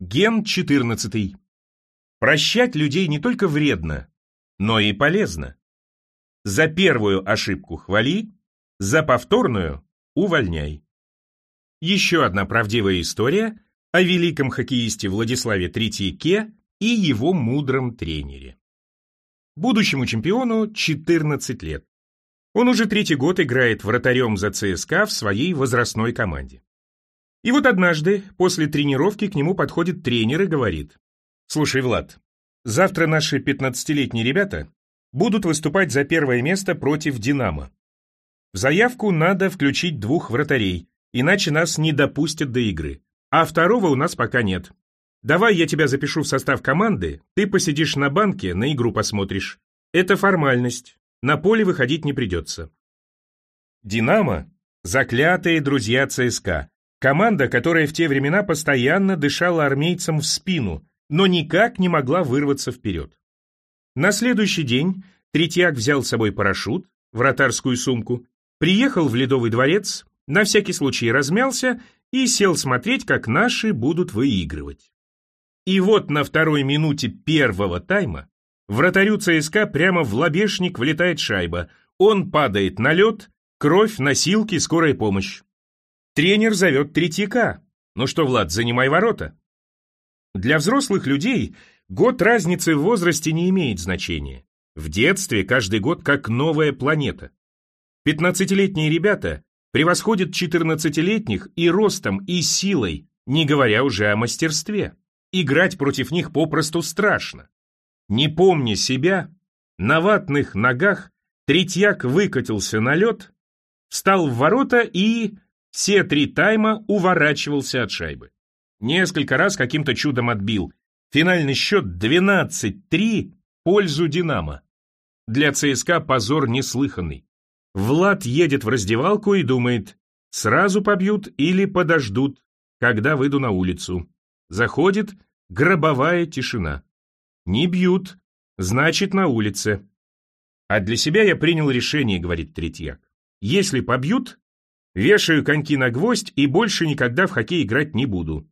Ген 14. Прощать людей не только вредно, но и полезно. За первую ошибку хвали, за повторную увольняй. Еще одна правдивая история о великом хоккеисте Владиславе Третьяке и его мудром тренере. Будущему чемпиону 14 лет. Он уже третий год играет вратарем за ЦСКА в своей возрастной команде. И вот однажды, после тренировки, к нему подходит тренер и говорит, «Слушай, Влад, завтра наши 15-летние ребята будут выступать за первое место против «Динамо». В заявку надо включить двух вратарей, иначе нас не допустят до игры. А второго у нас пока нет. Давай я тебя запишу в состав команды, ты посидишь на банке, на игру посмотришь. Это формальность, на поле выходить не придется. «Динамо» — заклятые друзья ЦСКА, Команда, которая в те времена постоянно дышала армейцам в спину, но никак не могла вырваться вперед. На следующий день Третьяк взял с собой парашют, вратарскую сумку, приехал в Ледовый дворец, на всякий случай размялся и сел смотреть, как наши будут выигрывать. И вот на второй минуте первого тайма вратарю ЦСКА прямо в лобешник влетает шайба. Он падает на лед, кровь, носилки, скорая помощь. Тренер зовет Третьяка. Ну что, Влад, занимай ворота. Для взрослых людей год разницы в возрасте не имеет значения. В детстве каждый год как новая планета. Пятнадцатилетние ребята превосходят четырнадцатилетних и ростом, и силой, не говоря уже о мастерстве. Играть против них попросту страшно. Не помня себя, на ватных ногах Третьяк выкатился на лед, встал в ворота и все три тайма уворачивался от шайбы. Несколько раз каким-то чудом отбил. Финальный счет 12-3 пользу «Динамо». Для ЦСКА позор неслыханный. Влад едет в раздевалку и думает, сразу побьют или подождут, когда выйду на улицу. Заходит гробовая тишина. Не бьют, значит, на улице. А для себя я принял решение, говорит Третьяк. Если побьют, Вешаю коньки на гвоздь и больше никогда в хоккей играть не буду.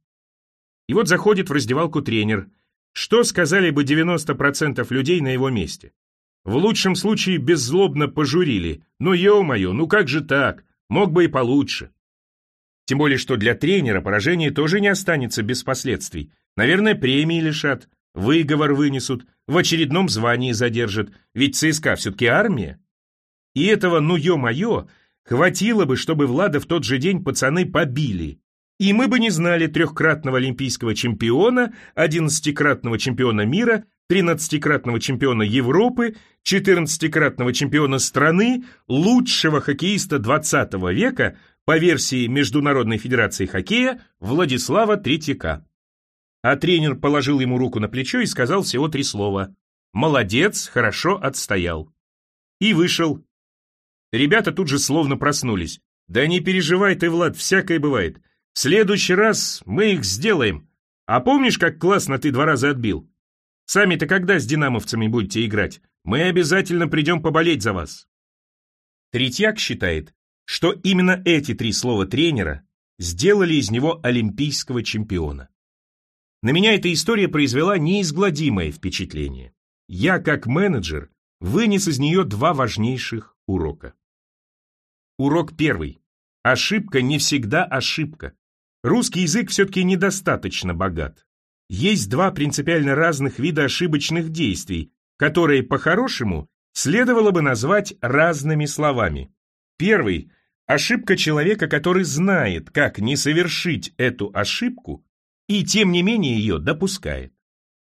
И вот заходит в раздевалку тренер. Что сказали бы 90% людей на его месте? В лучшем случае беззлобно пожурили. Ну, ё-моё, ну как же так? Мог бы и получше. Тем более, что для тренера поражение тоже не останется без последствий. Наверное, премии лишат, выговор вынесут, в очередном звании задержат, ведь ЦСКА все-таки армия. И этого «ну ё-моё» Хватило бы, чтобы Влада в тот же день пацаны побили. И мы бы не знали трехкратного олимпийского чемпиона, одиннадцатикратного чемпиона мира, тринадцатикратного чемпиона Европы, четырнадцатикратного чемпиона страны, лучшего хоккеиста 20 века по версии Международной Федерации Хоккея Владислава Третьяка. А тренер положил ему руку на плечо и сказал всего три слова «Молодец, хорошо отстоял». И вышел, Ребята тут же словно проснулись. «Да не переживай ты, Влад, всякое бывает. В следующий раз мы их сделаем. А помнишь, как классно ты два раза отбил? Сами-то когда с динамовцами будете играть? Мы обязательно придем поболеть за вас». Третьяк считает, что именно эти три слова тренера сделали из него олимпийского чемпиона. На меня эта история произвела неизгладимое впечатление. Я, как менеджер, вынес из нее два важнейших урока. Урок первый. Ошибка не всегда ошибка. Русский язык все-таки недостаточно богат. Есть два принципиально разных вида ошибочных действий, которые, по-хорошему, следовало бы назвать разными словами. Первый – ошибка человека, который знает, как не совершить эту ошибку, и тем не менее ее допускает.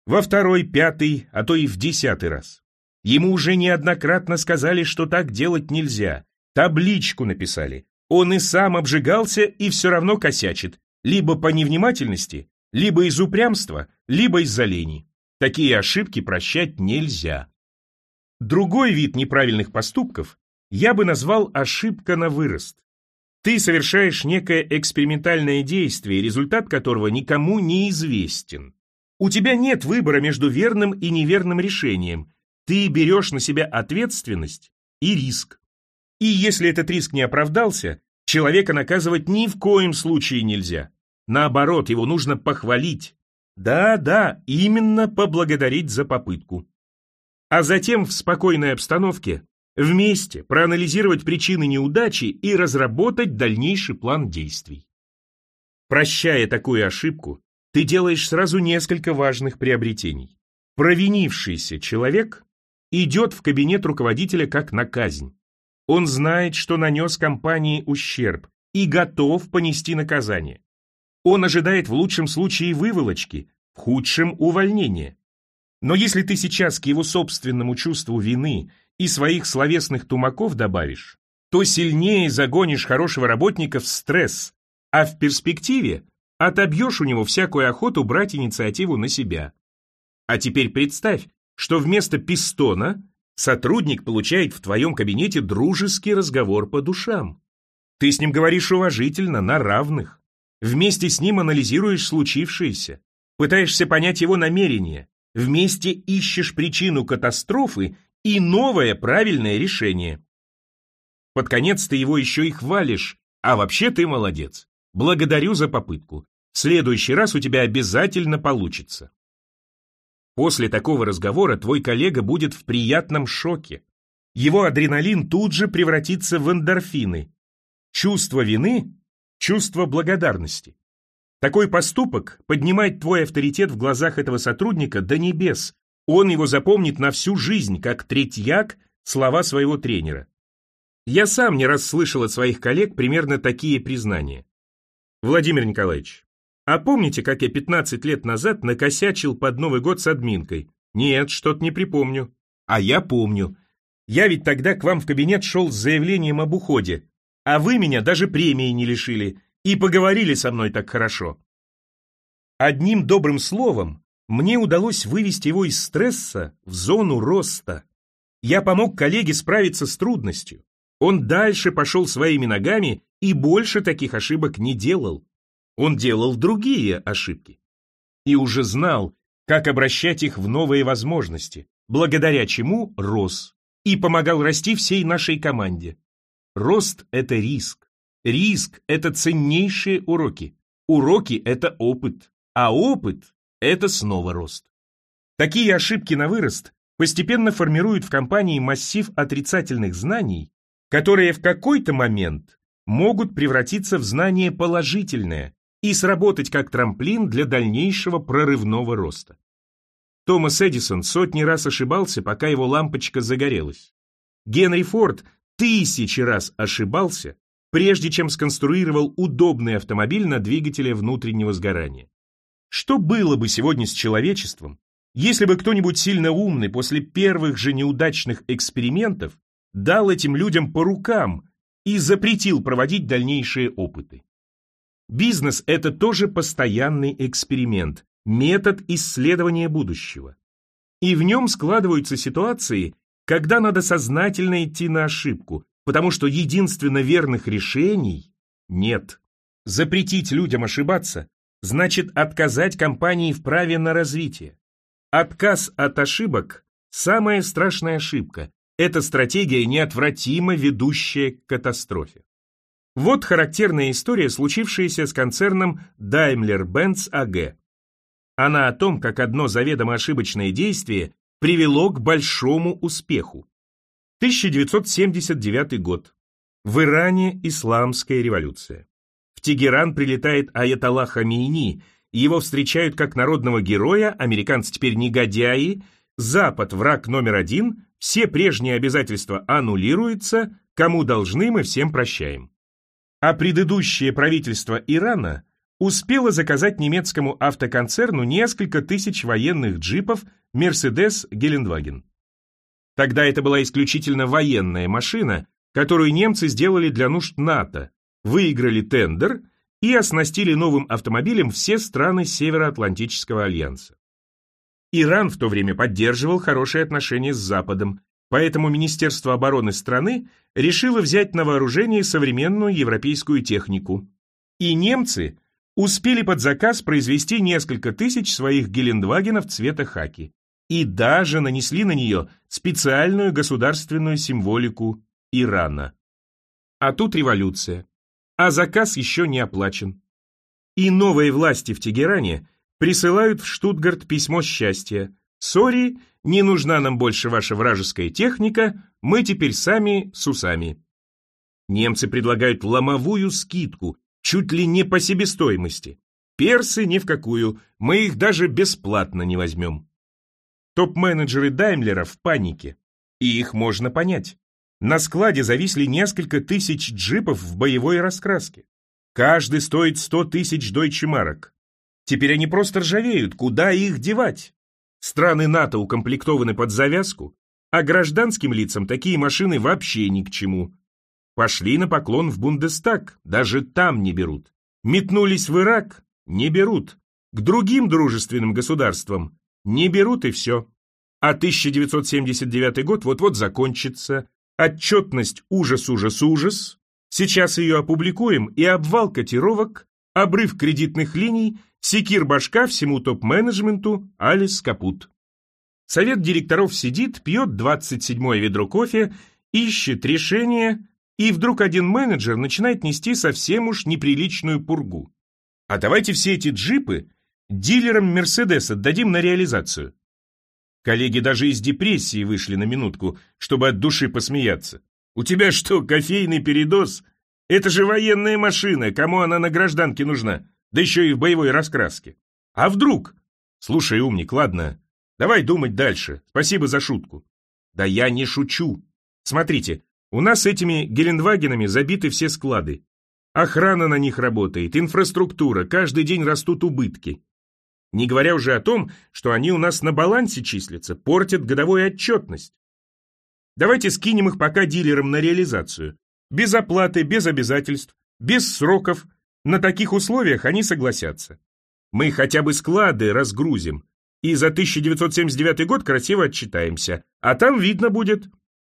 Во второй, пятый, а то и в десятый раз. Ему уже неоднократно сказали, что так делать нельзя, табличку написали. Он и сам обжигался и все равно косячит, либо по невнимательности, либо из упрямства, либо из-за лени. Такие ошибки прощать нельзя. Другой вид неправильных поступков я бы назвал ошибка на вырост. Ты совершаешь некое экспериментальное действие, результат которого никому не известен. У тебя нет выбора между верным и неверным решением. Ты берешь на себя ответственность и риск. И если этот риск не оправдался, человека наказывать ни в коем случае нельзя. Наоборот, его нужно похвалить. Да-да, именно поблагодарить за попытку. А затем в спокойной обстановке вместе проанализировать причины неудачи и разработать дальнейший план действий. Прощая такую ошибку, ты делаешь сразу несколько важных приобретений. Провинившийся человек идет в кабинет руководителя как на казнь. Он знает, что нанес компании ущерб и готов понести наказание. Он ожидает в лучшем случае выволочки, в худшем – увольнения. Но если ты сейчас к его собственному чувству вины и своих словесных тумаков добавишь, то сильнее загонишь хорошего работника в стресс, а в перспективе отобьешь у него всякую охоту брать инициативу на себя. А теперь представь, что вместо пистона сотрудник получает в твоем кабинете дружеский разговор по душам. Ты с ним говоришь уважительно, на равных. Вместе с ним анализируешь случившееся, пытаешься понять его намерения, вместе ищешь причину катастрофы и новое правильное решение. Под конец ты его еще и хвалишь, а вообще ты молодец. Благодарю за попытку. В следующий раз у тебя обязательно получится. После такого разговора твой коллега будет в приятном шоке. Его адреналин тут же превратится в эндорфины. Чувство вины – чувство благодарности. Такой поступок поднимает твой авторитет в глазах этого сотрудника до небес. Он его запомнит на всю жизнь, как третьяк слова своего тренера. Я сам не раз слышал от своих коллег примерно такие признания. Владимир Николаевич, а помните, как я 15 лет назад накосячил под Новый год с админкой? Нет, что-то не припомню. А я помню. Я ведь тогда к вам в кабинет шел с заявлением об уходе, а вы меня даже премии не лишили и поговорили со мной так хорошо. Одним добрым словом мне удалось вывести его из стресса в зону роста. Я помог коллеге справиться с трудностью. Он дальше пошел своими ногами и больше таких ошибок не делал. Он делал другие ошибки. И уже знал, как обращать их в новые возможности, благодаря чему рос и помогал расти всей нашей команде. Рост – это риск. Риск – это ценнейшие уроки. Уроки – это опыт. А опыт – это снова рост. Такие ошибки на вырост постепенно формируют в компании массив отрицательных знаний, которые в какой-то момент могут превратиться в знание положительное и сработать как трамплин для дальнейшего прорывного роста. Томас Эдисон сотни раз ошибался, пока его лампочка загорелась. Генри Форд тысячи раз ошибался, прежде чем сконструировал удобный автомобиль на двигателе внутреннего сгорания. Что было бы сегодня с человечеством, если бы кто-нибудь сильно умный после первых же неудачных экспериментов дал этим людям по рукам и запретил проводить дальнейшие опыты. Бизнес – это тоже постоянный эксперимент, метод исследования будущего. И в нем складываются ситуации, когда надо сознательно идти на ошибку, потому что единственно верных решений нет. Запретить людям ошибаться значит отказать компании в праве на развитие. Отказ от ошибок – самая страшная ошибка, эта стратегия неотвратимо ведущая к катастрофе. Вот характерная история, случившаяся с концерном Daimler-Benz AG. Она о том, как одно заведомо ошибочное действие привело к большому успеху. 1979 год. В Иране исламская революция. В Тегеран прилетает Аятоллах Хамейни, его встречают как народного героя, американцы теперь негодяи, Запад враг номер один, все прежние обязательства аннулируются, кому должны мы всем прощаем. А предыдущее правительство Ирана успело заказать немецкому автоконцерну несколько тысяч военных джипов Mercedes Гелендваген. Тогда это была исключительно военная машина, которую немцы сделали для нужд НАТО, выиграли тендер и оснастили новым автомобилем все страны Североатлантического альянса. Иран в то время поддерживал хорошие отношения с Западом, поэтому Министерство обороны страны решило взять на вооружение современную европейскую технику. И немцы успели под заказ произвести несколько тысяч своих Гелендвагенов цвета хаки и даже нанесли на нее специальную государственную символику Ирана. А тут революция, а заказ еще не оплачен. И новые власти в Тегеране присылают в Штутгарт письмо счастья. «Сори, не нужна нам больше ваша вражеская техника, мы теперь сами с усами». Немцы предлагают ломовую скидку, чуть ли не по себестоимости. Персы ни в какую, мы их даже бесплатно не возьмем. Топ-менеджеры Даймлера в панике, и их можно понять. На складе зависли несколько тысяч джипов в боевой раскраске. Каждый стоит 100 тысяч дойче-марок. Теперь они просто ржавеют, куда их девать? Страны НАТО укомплектованы под завязку, а гражданским лицам такие машины вообще ни к чему. Пошли на поклон в Бундестаг, даже там не берут. Метнулись в Ирак, не берут. К другим дружественным государствам не берут и все. А 1979 год вот-вот закончится. Отчетность ужас-ужас-ужас. Сейчас ее опубликуем, и обвал котировок, обрыв кредитных линий, секир башка всему топ-менеджменту, Алис капут. Совет директоров сидит, пьет 27-е ведро кофе, ищет решение, и вдруг один менеджер начинает нести совсем уж неприличную пургу. А давайте все эти джипы дилерам Мерседес отдадим на реализацию. Коллеги даже из депрессии вышли на минутку, чтобы от души посмеяться. У тебя что, кофейный передоз? Это же военная машина, кому она на гражданке нужна? Да еще и в боевой раскраске. А вдруг? Слушай, умник, ладно, давай думать дальше. Спасибо за шутку. Да я не шучу. Смотрите, у нас этими Гелендвагенами забиты все склады. Охрана на них работает, инфраструктура, каждый день растут убытки. Не говоря уже о том, что они у нас на балансе числятся, портят годовую отчетность. Давайте скинем их пока дилерам на реализацию. Без оплаты, без обязательств, без сроков. На таких условиях они согласятся. Мы хотя бы склады разгрузим. И за 1979 год красиво отчитаемся. А там видно будет.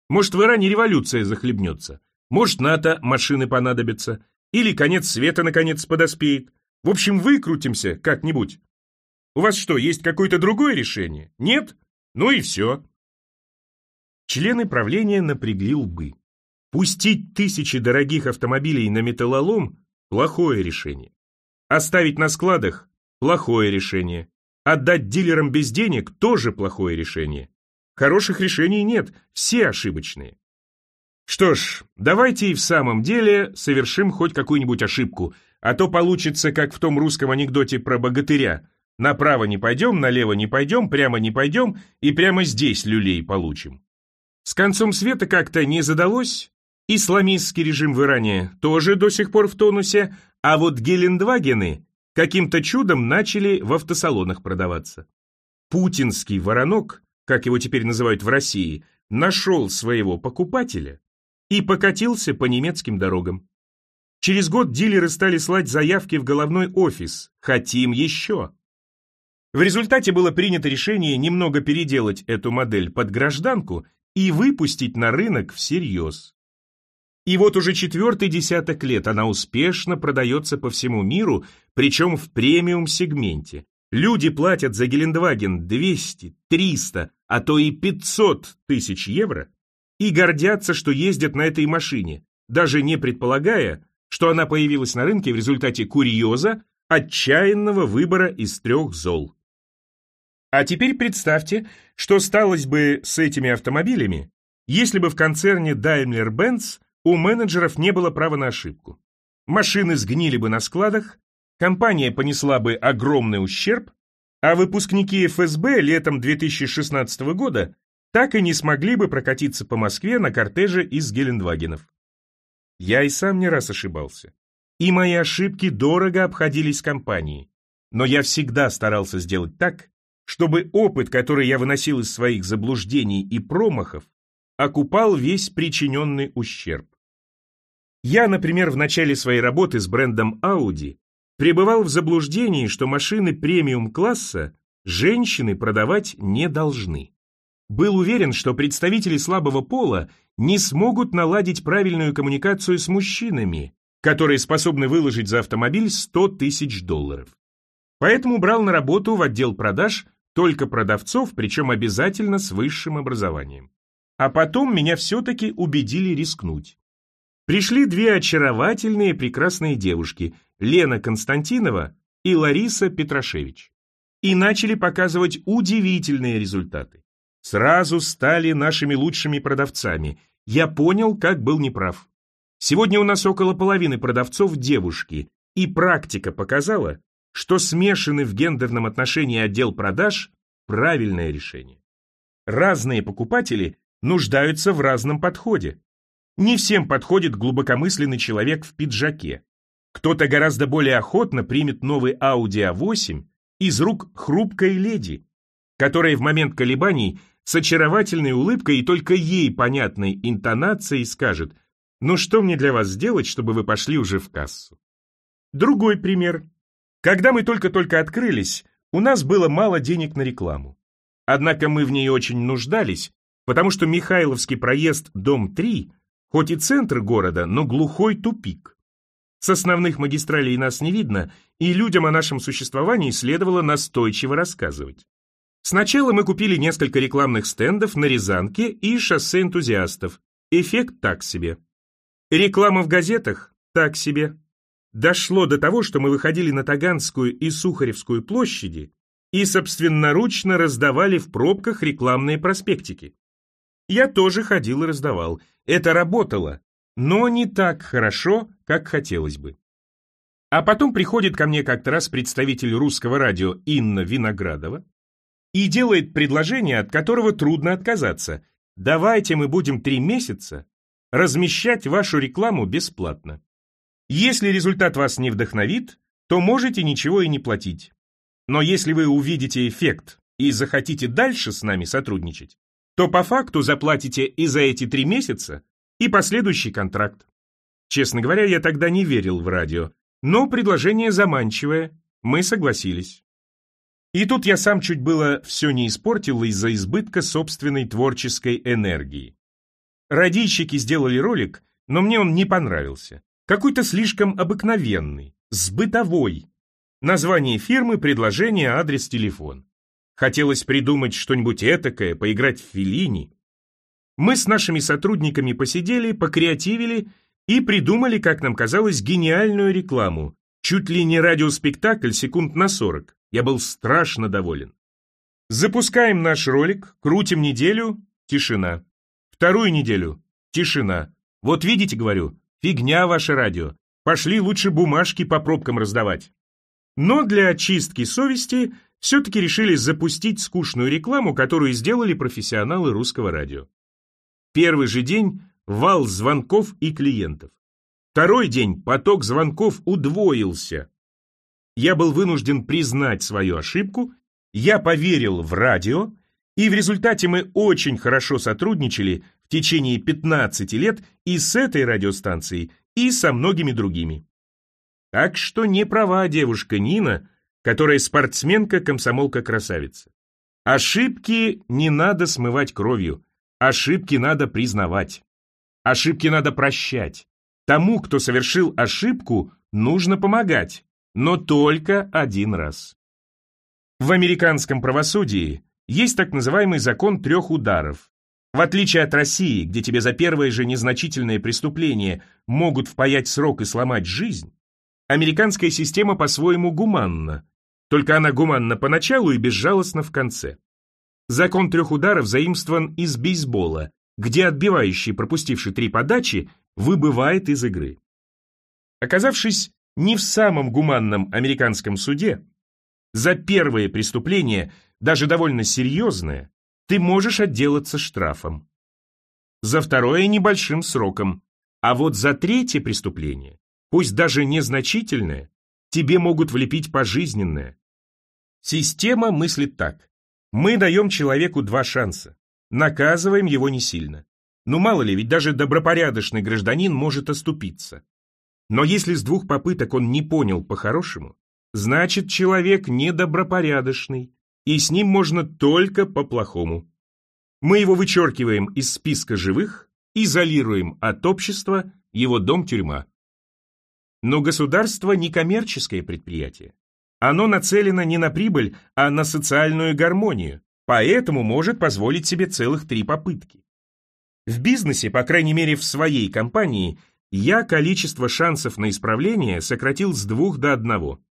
Может, в Иране революция захлебнется. Может, НАТО машины понадобятся. Или конец света, наконец, подоспеет. В общем, выкрутимся как-нибудь. У вас что, есть какое-то другое решение? Нет? Ну и все. Члены правления напрягли лбы. Пустить тысячи дорогих автомобилей на металлолом – плохое решение. Оставить на складах – плохое решение. Отдать дилерам без денег – тоже плохое решение. Хороших решений нет, все ошибочные. Что ж, давайте и в самом деле совершим хоть какую-нибудь ошибку, а то получится, как в том русском анекдоте про богатыря. Направо не пойдем, налево не пойдем, прямо не пойдем, и прямо здесь люлей получим. С концом света как-то не задалось. Исламистский режим в Иране тоже до сих пор в тонусе, а вот Гелендвагены каким-то чудом начали в автосалонах продаваться. Путинский воронок, как его теперь называют в России, нашел своего покупателя и покатился по немецким дорогам. Через год дилеры стали слать заявки в головной офис «Хотим еще». В результате было принято решение немного переделать эту модель под гражданку и выпустить на рынок всерьез. И вот уже четвертый десяток лет она успешно продается по всему миру, причем в премиум-сегменте. Люди платят за Гелендваген 200, 300, а то и 500 тысяч евро и гордятся, что ездят на этой машине, даже не предполагая, что она появилась на рынке в результате курьеза, отчаянного выбора из трех зол. А теперь представьте, что сталось бы с этими автомобилями, если бы в концерне Daimler-Benz у менеджеров не было права на ошибку. Машины сгнили бы на складах, компания понесла бы огромный ущерб, а выпускники ФСБ летом 2016 года так и не смогли бы прокатиться по Москве на кортеже из Гелендвагенов. Я и сам не раз ошибался. И мои ошибки дорого обходились компании. Но я всегда старался сделать так, чтобы опыт, который я выносил из своих заблуждений и промахов, окупал весь причиненный ущерб. Я, например, в начале своей работы с брендом Audi пребывал в заблуждении, что машины премиум-класса женщины продавать не должны. Был уверен, что представители слабого пола не смогут наладить правильную коммуникацию с мужчинами, которые способны выложить за автомобиль 100 тысяч долларов. Поэтому брал на работу в отдел продаж только продавцов, причем обязательно с высшим образованием. А потом меня все-таки убедили рискнуть. Пришли две очаровательные прекрасные девушки, Лена Константинова и Лариса Петрашевич. и начали показывать удивительные результаты. Сразу стали нашими лучшими продавцами. Я понял, как был неправ. Сегодня у нас около половины продавцов девушки, и практика показала, что смешанный в гендерном отношении отдел продаж – правильное решение. Разные покупатели нуждаются в разном подходе. Не всем подходит глубокомысленный человек в пиджаке. Кто-то гораздо более охотно примет новый Audi A8 из рук хрупкой леди, которая в момент колебаний с очаровательной улыбкой и только ей понятной интонацией скажет «Ну что мне для вас сделать, чтобы вы пошли уже в кассу?» Другой пример. Когда мы только-только открылись, у нас было мало денег на рекламу. Однако мы в ней очень нуждались, потому что Михайловский проезд, дом 3, хоть и центр города, но глухой тупик. С основных магистралей нас не видно, и людям о нашем существовании следовало настойчиво рассказывать. Сначала мы купили несколько рекламных стендов на Рязанке и шоссе энтузиастов. Эффект так себе. Реклама в газетах так себе. Дошло до того, что мы выходили на Таганскую и Сухаревскую площади и собственноручно раздавали в пробках рекламные проспектики. Я тоже ходил и раздавал. Это работало, но не так хорошо, как хотелось бы. А потом приходит ко мне как-то раз представитель русского радио Инна Виноградова и делает предложение, от которого трудно отказаться. Давайте мы будем три месяца размещать вашу рекламу бесплатно. Если результат вас не вдохновит, то можете ничего и не платить. Но если вы увидите эффект и захотите дальше с нами сотрудничать, то по факту заплатите и за эти три месяца, и последующий контракт. Честно говоря, я тогда не верил в радио, но предложение заманчивое, мы согласились. И тут я сам чуть было все не испортил из-за избытка собственной творческой энергии. Радийщики сделали ролик, но мне он не понравился. Какой-то слишком обыкновенный, с бытовой. Название фирмы, предложение, адрес, телефон. Хотелось придумать что-нибудь этакое, поиграть в Филини. Мы с нашими сотрудниками посидели, покреативили и придумали, как нам казалось, гениальную рекламу. Чуть ли не радиоспектакль секунд на 40. Я был страшно доволен. Запускаем наш ролик, крутим неделю, тишина. Вторую неделю, тишина. Вот видите, говорю, фигня ваше радио. Пошли лучше бумажки по пробкам раздавать. Но для очистки совести все-таки решили запустить скучную рекламу, которую сделали профессионалы русского радио. Первый же день – вал звонков и клиентов. Второй день поток звонков удвоился. Я был вынужден признать свою ошибку, я поверил в радио, и в результате мы очень хорошо сотрудничали в течение 15 лет и с этой радиостанцией, и со многими другими. Так что не права девушка Нина, которая спортсменка, комсомолка, красавица. Ошибки не надо смывать кровью, ошибки надо признавать. Ошибки надо прощать. Тому, кто совершил ошибку, нужно помогать, но только один раз. В американском правосудии есть так называемый закон трех ударов. В отличие от России, где тебе за первое же незначительное преступление могут впаять срок и сломать жизнь, Американская система по-своему гуманна, только она гуманна поначалу и безжалостна в конце. Закон трех ударов заимствован из бейсбола, где отбивающий, пропустивший три подачи, выбывает из игры. Оказавшись не в самом гуманном американском суде, за первое преступление, даже довольно серьезное, ты можешь отделаться штрафом. За второе – небольшим сроком, а вот за третье преступление пусть даже незначительное, тебе могут влепить пожизненное. Система мыслит так. Мы даем человеку два шанса. Наказываем его не сильно. Ну мало ли, ведь даже добропорядочный гражданин может оступиться. Но если с двух попыток он не понял по-хорошему, значит человек недобропорядочный, и с ним можно только по-плохому. Мы его вычеркиваем из списка живых, изолируем от общества, его дом-тюрьма. Но государство не коммерческое предприятие. Оно нацелено не на прибыль, а на социальную гармонию, поэтому может позволить себе целых три попытки. В бизнесе, по крайней мере в своей компании, я количество шансов на исправление сократил с двух до одного.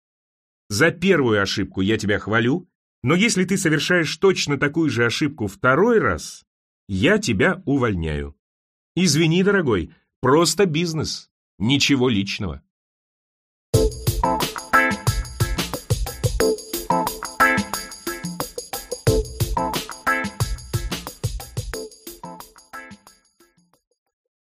За первую ошибку я тебя хвалю, Но если ты совершаешь точно такую же ошибку второй раз, я тебя увольняю. Извини, дорогой, просто бизнес, ничего личного.